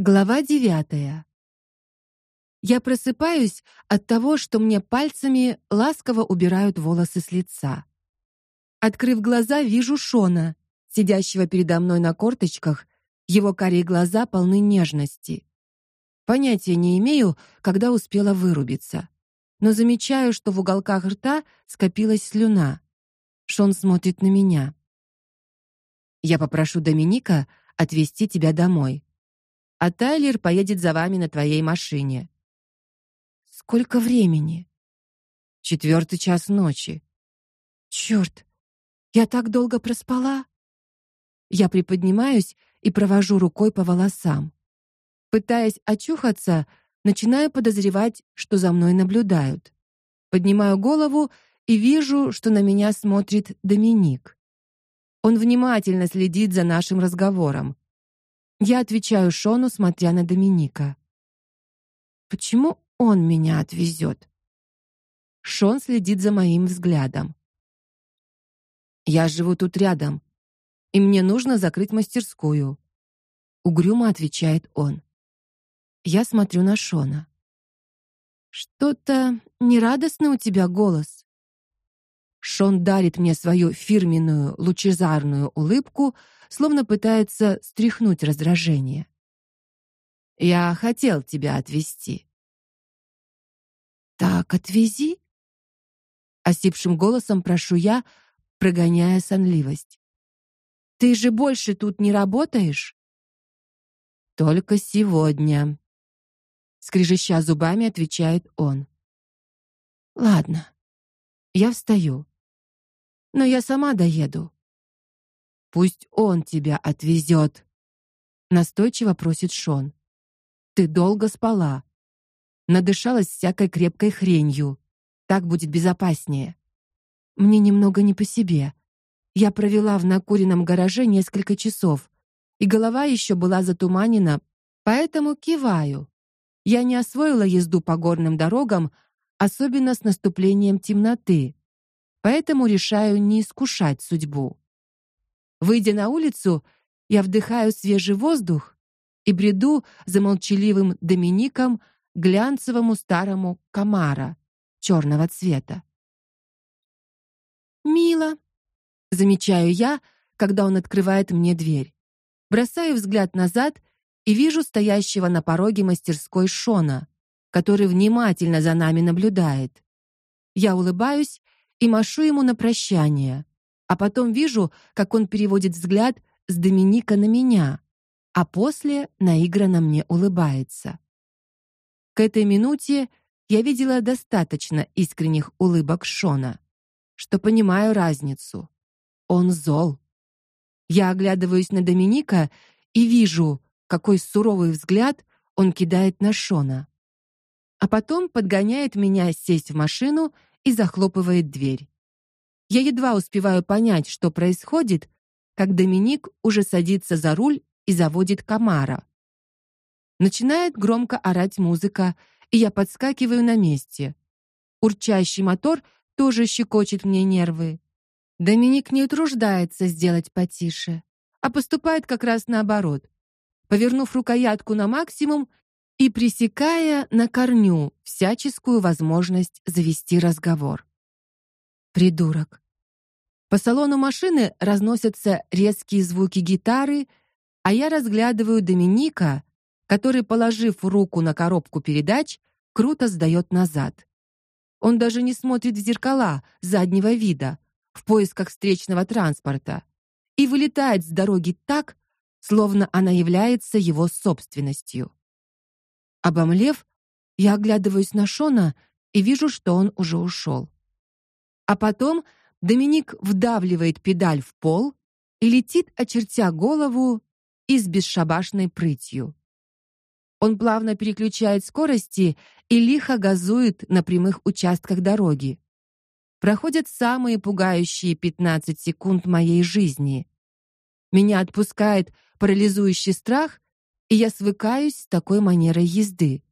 Глава девятая. Я просыпаюсь от того, что мне пальцами ласково убирают волосы с лица. Открыв глаза, вижу Шона, сидящего передо мной на корточках. Его карие глаза полны нежности. Понятия не имею, когда успела вырубиться, но замечаю, что в уголках рта скопилась слюна. Шон смотрит на меня. Я попрошу Доминика отвезти тебя домой а Тайлер поедет за вами на твоей машине. Сколько времени? Четвертый час ночи. Черт, Я так долго проспала. Я приподнимаюсь и провожу рукой по волосам. Пытаясь очухаться, начинаю подозревать, что за мной наблюдают. Поднимаю голову и вижу, что на меня смотрит Доминик. Он внимательно следит за нашим разговором. Я отвечаю Шону, смотря на Доминика. Почему он меня отвезет? Шон следит за моим взглядом. Я живу тут рядом, и мне нужно закрыть мастерскую. Угрюмо отвечает он. Я смотрю на Шона. Что-то нерадостный у тебя голос. Шон дарит мне свою фирменную лучезарную улыбку, словно пытается стряхнуть раздражение. Я хотел тебя отвезти. Так отвези, осипшим голосом прошу я, прогоняя сонливость. Ты же больше тут не работаешь? Только сегодня, скрежеща зубами, отвечает он. Ладно. Я встаю. Но я сама доеду. Пусть он тебя отвезет», — настойчиво просит Шон. Ты долго спала. Надышалась всякой крепкой хренью. Так будет безопаснее. Мне немного не по себе. Я провела в накуренном гараже несколько часов, и голова еще была затуманена, поэтому киваю. Я не освоила езду по горным дорогам, особенно с наступлением темноты. Поэтому решаю не искушать судьбу. Выйдя на улицу, я вдыхаю свежий воздух и бреду за молчаливым Домиником глянцевому старому комара черного цвета. Мило, замечаю я, когда он открывает мне дверь. Бросаю взгляд назад и вижу стоящего на пороге мастерской Шона, который внимательно за нами наблюдает. Я улыбаюсь и машу ему на прощание а потом вижу, как он переводит взгляд с Доминика на меня, а после наигранно мне улыбается. К этой минуте я видела достаточно искренних улыбок Шона, что понимаю разницу. Он зол. Я оглядываюсь на Доминика и вижу, какой суровый взгляд он кидает на Шона. А потом подгоняет меня сесть в машину и захлопывает дверь. Я едва успеваю понять, что происходит, как Доминик уже садится за руль и заводит комара. Начинает громко орать музыка, и я подскакиваю на месте. Урчащий мотор тоже щекочет мне нервы. Доминик не утруждается сделать потише, а поступает как раз наоборот. Повернув рукоятку на максимум и пресекая на корню всяческую возможность завести разговор. Придурок. По салону машины разносятся резкие звуки гитары, а я разглядываю Доминика, который, положив руку на коробку передач, круто сдаёт назад. Он даже не смотрит в зеркала заднего вида в поисках встречного транспорта и вылетает с дороги так, словно она является его собственностью. Обомлев, я оглядываюсь на Шона и вижу, что он уже ушел. А потом Доминик вдавливает педаль в пол и летит, очертя голову и с бесшабашной прытью. Он плавно переключает скорости и лихо газует на прямых участках дороги. Проходят самые пугающие 15 секунд моей жизни. Меня отпускает парализующий страх, и я свыкаюсь с такой манерой езды.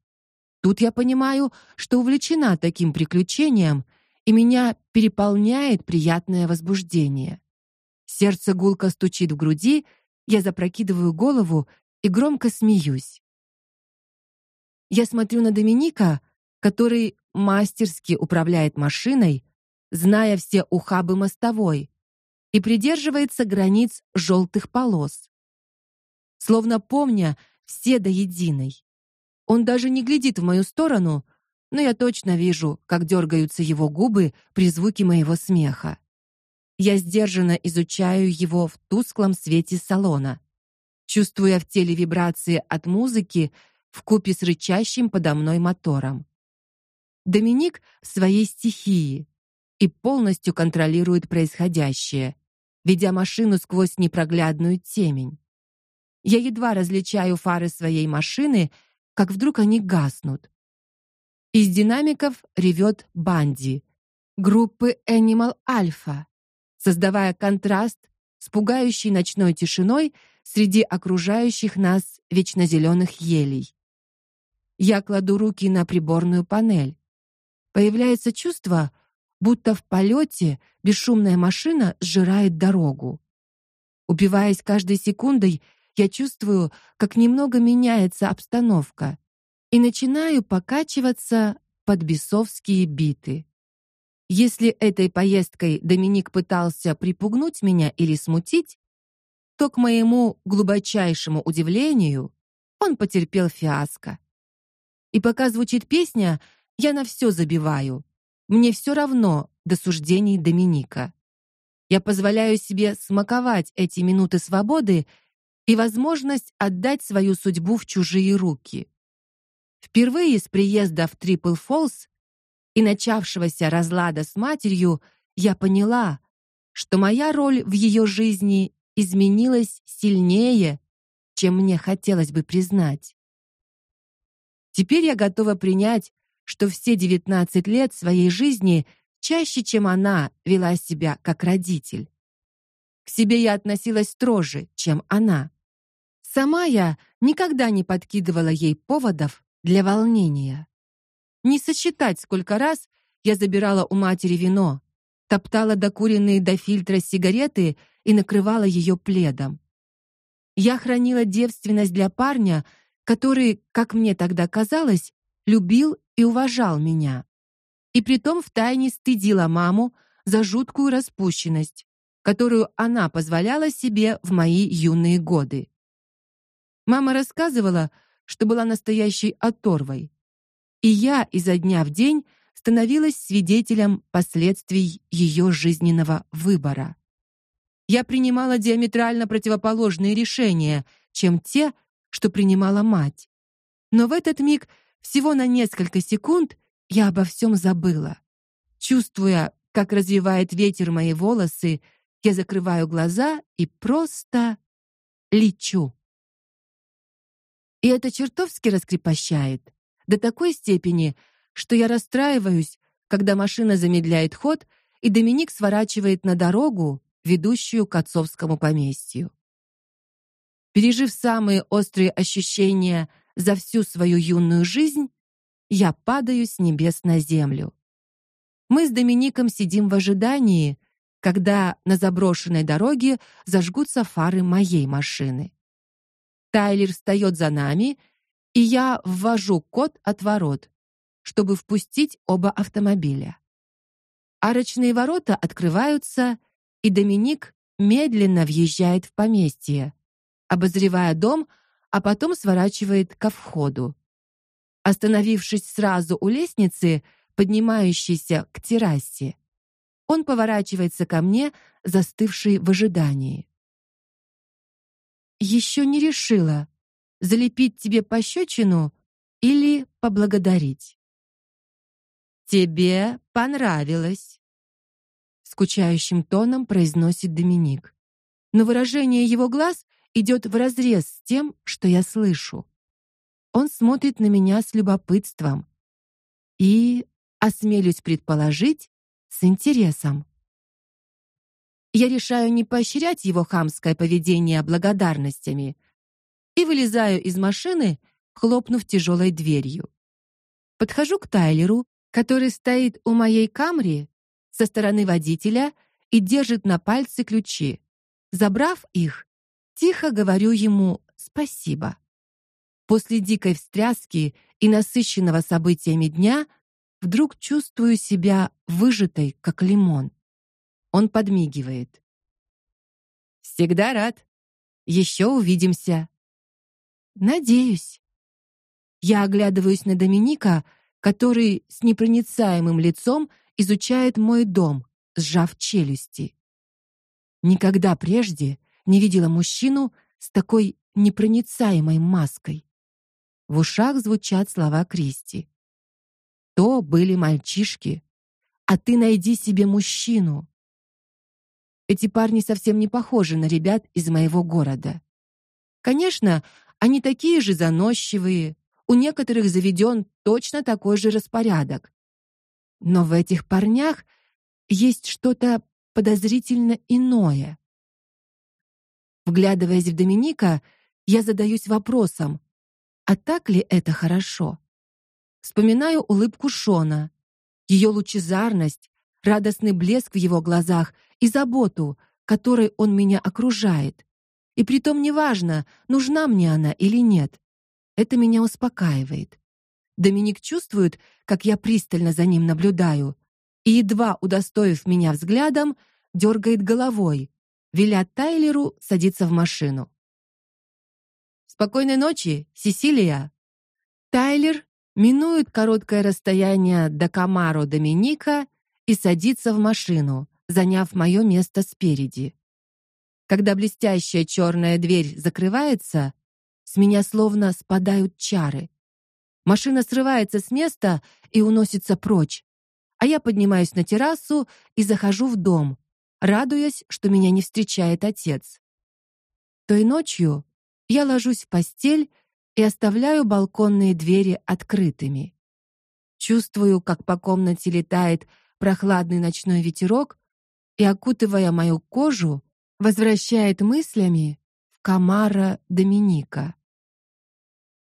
Тут я понимаю, что увлечена таким приключением и меня переполняет приятное возбуждение. Сердце гулко стучит в груди, я запрокидываю голову и громко смеюсь. Я смотрю на Доминика, который мастерски управляет машиной, зная все ухабы мостовой, и придерживается границ желтых полос. Словно помня все до единой. Он даже не глядит в мою сторону, но я точно вижу, как дергаются его губы при звуке моего смеха. Я сдержанно изучаю его в тусклом свете салона, чувствуя в теле вибрации от музыки в купе с рычащим подо мной мотором. Доминик в своей стихии и полностью контролирует происходящее, ведя машину сквозь непроглядную темень. Я едва различаю фары своей машины, как вдруг они гаснут. Из динамиков ревет банди группы Animal Alpha, создавая контраст с пугающей ночной тишиной среди окружающих нас вечно елей. Я кладу руки на приборную панель. Появляется чувство, будто в полете бесшумная машина сжирает дорогу. Упиваясь каждой секундой, я чувствую, как немного меняется обстановка и начинаю покачиваться под бесовские биты. Если этой поездкой Доминик пытался припугнуть меня или смутить, то к моему глубочайшему удивлению он потерпел фиаско. И пока звучит песня, я на все забиваю. Мне все равно до суждений Доминика. Я позволяю себе смаковать эти минуты свободы и возможность отдать свою судьбу в чужие руки. Впервые с приезда в Трипл Фолс и начавшегося разлада с матерью я поняла, что моя роль в ее жизни изменилась сильнее, чем мне хотелось бы признать. Теперь я готова принять, что все 19 лет своей жизни чаще, чем она, вела себя как родитель. К себе я относилась строже, чем она. Сама я никогда не подкидывала ей поводов для волнения. Не сосчитать, сколько раз я забирала у матери вино, топтала докуренные до фильтра сигареты и накрывала ее пледом. Я хранила девственность для парня, который, как мне тогда казалось, любил и уважал меня. И притом втайне стыдила маму за жуткую распущенность, которую она позволяла себе в мои юные годы. Мама рассказывала, что была настоящей оторвой. И я изо дня в день становилась свидетелем последствий ее жизненного выбора. Я принимала диаметрально противоположные решения, чем те, что принимала мать. Но в этот миг, всего на несколько секунд, я обо всем забыла. Чувствуя, как развивает ветер мои волосы, я закрываю глаза и просто лечу. И это чертовски раскрепощает до такой степени, что я расстраиваюсь, когда машина замедляет ход, и Доминик сворачивает на дорогу, ведущую к отцовскому поместью. Пережив самые острые ощущения за всю свою юную жизнь, я падаю с небес на землю. Мы с Домиником сидим в ожидании, когда на заброшенной дороге зажгутся фары моей машины. Тайлер встает за нами, и я ввожу код от ворот, чтобы впустить оба автомобиля. Арочные ворота открываются, и Доминик медленно въезжает в поместье, обозревая дом, а потом сворачивает ко входу. Остановившись сразу у лестницы, поднимающейся к террасе, он поворачивается ко мне, застывший в ожидании еще не решила, залепить тебе пощечину или поблагодарить. Тебе понравилось, скучающим тоном произносит Доминик. Но выражение его глаз идет вразрез с тем, что я слышу. Он смотрит на меня с любопытством и, осмелюсь предположить, с интересом. Я решаю не поощрять его хамское поведение благодарностями и вылезаю из машины, хлопнув тяжелой дверью. Подхожу к Тайлеру, который стоит у моей камри со стороны водителя и держит на пальце ключи. Забрав их, тихо говорю ему спасибо. После дикой встряски и насыщенного событиями дня вдруг чувствую себя выжатой, как лимон. Он подмигивает. Всегда рад. Еще увидимся. Надеюсь. Я оглядываюсь на Доминика, который с непроницаемым лицом изучает мой дом, сжав челюсти. Никогда прежде не видела мужчину с такой непроницаемой маской. В ушах звучат слова Кристи. То были мальчишки, а ты найди себе мужчину. Эти парни совсем не похожи на ребят из моего города. Конечно, они такие же заносчивые, у некоторых заведен точно такой же распорядок. Но в этих парнях есть что-то подозрительно иное. Вглядываясь в Доминика, я задаюсь вопросом: а так ли это хорошо? Вспоминаю улыбку Шона, ее лучезарность, радостный блеск в его глазах и заботу, которой он меня окружает. И притом неважно, нужна мне она или нет. Это меня успокаивает. Доминик чувствует, как я пристально за ним наблюдаю, и едва удостоив меня взглядом, дергает головой, веля Тайлеру садиться в машину. Спокойной ночи, Сесилия. Тайлер минует короткое расстояние до Камаро Доминика и садится в машину, заняв мое место спереди. Когда блестящая черная дверь закрывается, с меня словно спадают чары. Машина срывается с места и уносится прочь, а я поднимаюсь на террасу и захожу в дом, радуясь, что меня не встречает отец. Той ночью я ложусь в постель и оставляю балконные двери открытыми. Чувствую, как по комнате летает прохладный ночной ветерок и окутывая мою кожу, возвращает мыслями в Камара Доминика.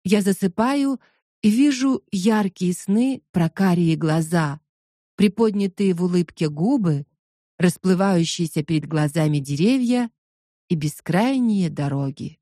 Я засыпаю и вижу яркие сны про карие глаза, приподнятые в улыбке губы, расплывающиеся перед глазами деревья и бескрайние дороги.